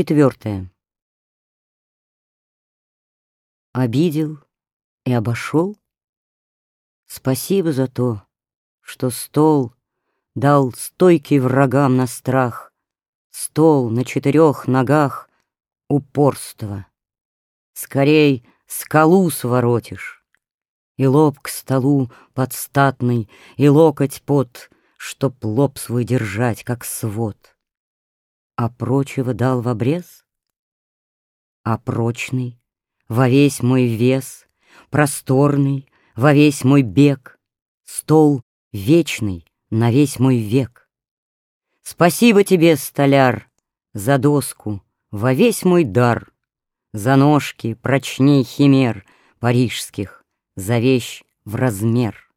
четвертое. Обидел и обошел? Спасибо за то, что стол Дал стойкий врагам на страх, Стол на четырех ногах упорства. Скорей скалу своротишь, И лоб к столу подстатный, И локоть под, Чтоб лоб свой держать, как свод. А прочего дал в обрез? А прочный, во весь мой вес, Просторный, во весь мой бег, Стол вечный на весь мой век. Спасибо тебе, столяр, за доску, во весь мой дар, За ножки прочней химер парижских, за вещь в размер.